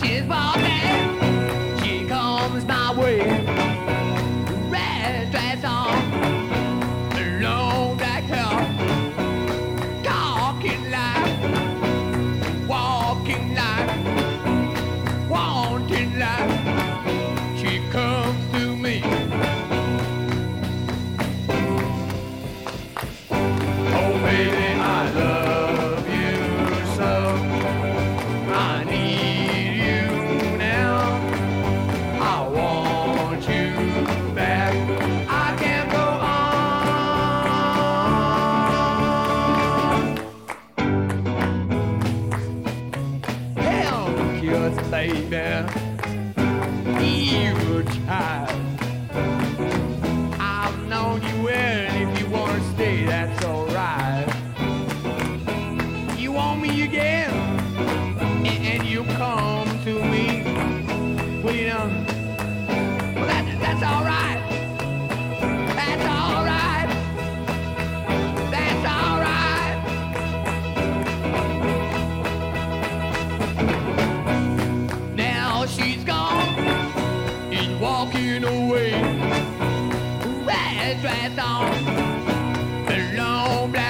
she's walking. She comes my way. Red dress on, talking like, walking like, wanting like. She comes to me. Oh baby, I love you so. birthday now. You child. Dress on. The long black